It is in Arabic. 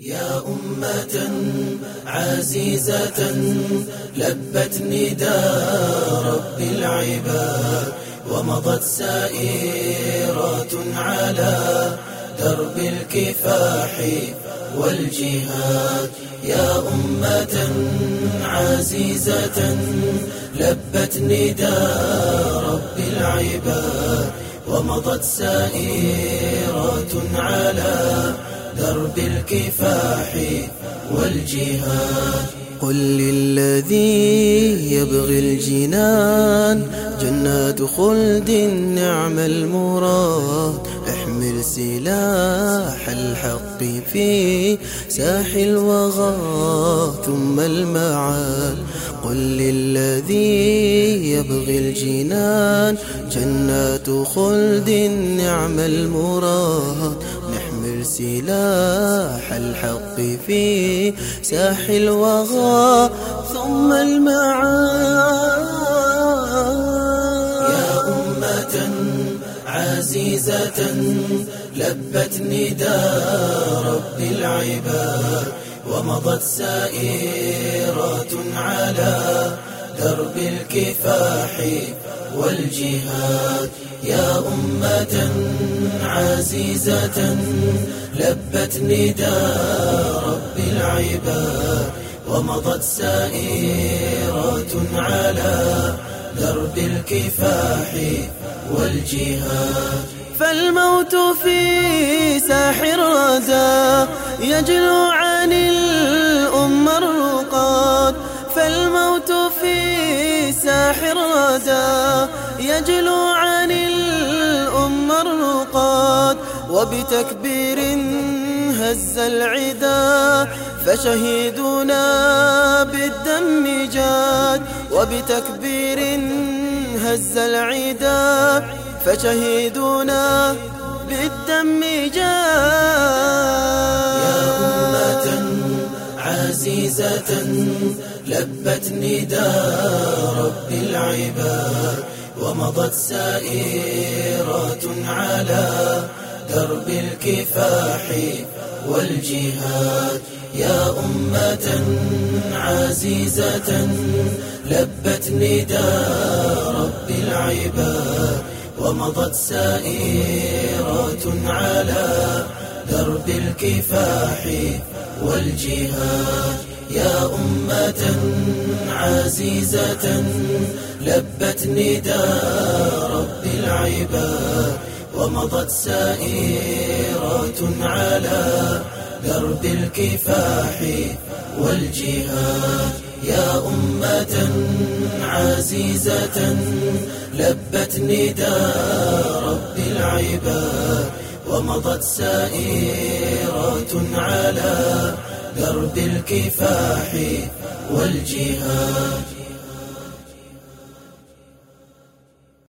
يا أمة عزيزة لبت نداء رب العباد ومضت سائرات على درب الكفاح والجهاد. يا أمة عزيزة لبت نداء رب العباد ومضت سائرات على درب الكفاح والجهاد. قل للذي يبغي الجنان جنات خلد نعم المراد. احمل سلاح الحق في ساح الوغى ثم المعاد. قل للذي يبغي الجنان جنات خلد نعم المراد. سلاح الحق في ساح الوغى ثم المعاد. يا أمة عزيزة لبت نداء رب العباد ومضت سائرات على درب الكفاح. والجهاد يا أمة عزيزة لبت نداء رب العباد ومضت سائرات على درب الكفاح والجهاد. فالموت في ساح الردى يجلو عن الأمة الرقاد فالموت في الردى يجلو عن الأمة الرقاد وبتكبير هز العدا فشهيدنا بالدم جاد وبتكبير هز العدا فشهيدنا بالدم جاد. عزيزة لبت نداء رب العباد ومضت سائرات على درب الكفاح والجهاد. يا أمة عزيزة لبت نداء رب العباد ومضت سائرات على درب الكفاح والجهاد. يا أمة عزيزة لبت نداء رب العباد ومضت سائرات على درب الكفاح والجهاد. يا أمة عزيزة لبت نداء رب العباد ومضت سائرات على درب الكفاح والجهاد.